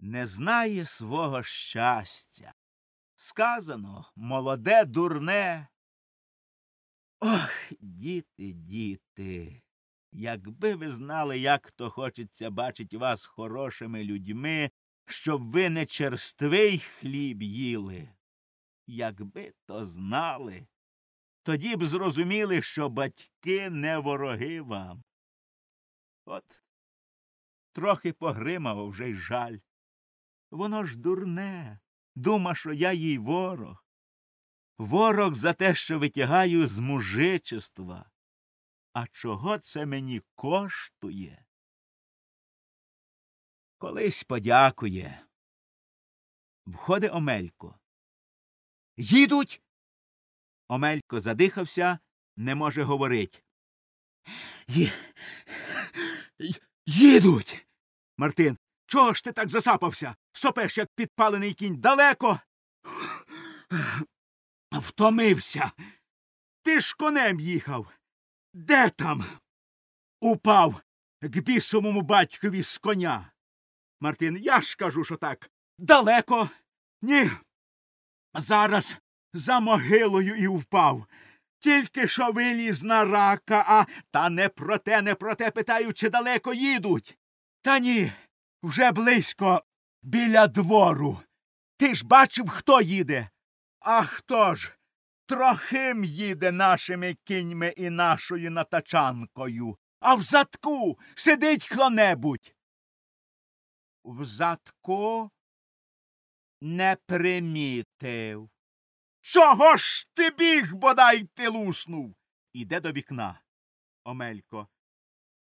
не знає свого щастя. Сказано молоде, дурне. Ох, діти, діти, якби ви знали, як то хочеться бачить вас хорошими людьми, щоб ви не черствий хліб їли. Якби то знали, тоді б зрозуміли, що батьки не вороги вам. От трохи погримав вже й жаль. Воно ж дурне, дума, що я їй ворог. Ворог за те, що витягаю з мужичества. А чого це мені коштує? Колись подякує. Входить Омелько. Їдуть. Омелько задихався, не може говорить. Їдуть. Мартин. Чого ж ти так засапався? Сопеш, як підпалений кінь далеко. Втомився. Ти ж конем їхав. Де там? Упав к бісовому батькові з коня. Мартин, я ж кажу, що так. Далеко. Ні. Зараз за могилою і впав. Тільки що виліз на рака, а та не про те, не про те питаю, чи далеко їдуть. Та ні, вже близько біля двору. Ти ж бачив, хто їде? А хто ж? Трохим їде нашими кіньми і нашою натачанкою, а в задку сидить хто-небудь. В задку не примітив. Чого ж ти біг, бодай ти луснув? Іде до вікна. Омелько.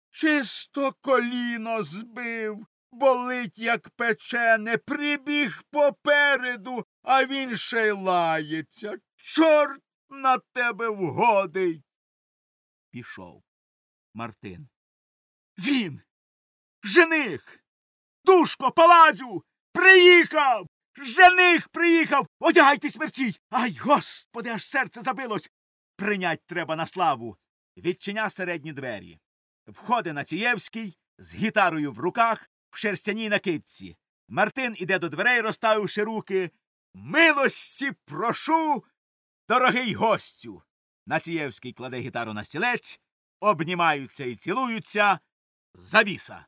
Чисто коліно збив, болить, як печене, прибіг попереду, а він ще й лається. Чорт на тебе вгодить. Пішов. Мартин. Він. Жених. Душко, палазю. Приїхав. Жених приїхав. Одягайтесь мерчій. Ай, господи, аж серце забилось. Прийнять треба на славу. Відчиня середні двері. Входить Націєвський з гітарою в руках в шерстяній накидці. Мартин іде до дверей, розставивши руки. Милості прошу, дорогий гостю. Націєвський кладе гітару на стілець, обнімаються і цілуються. Завіса.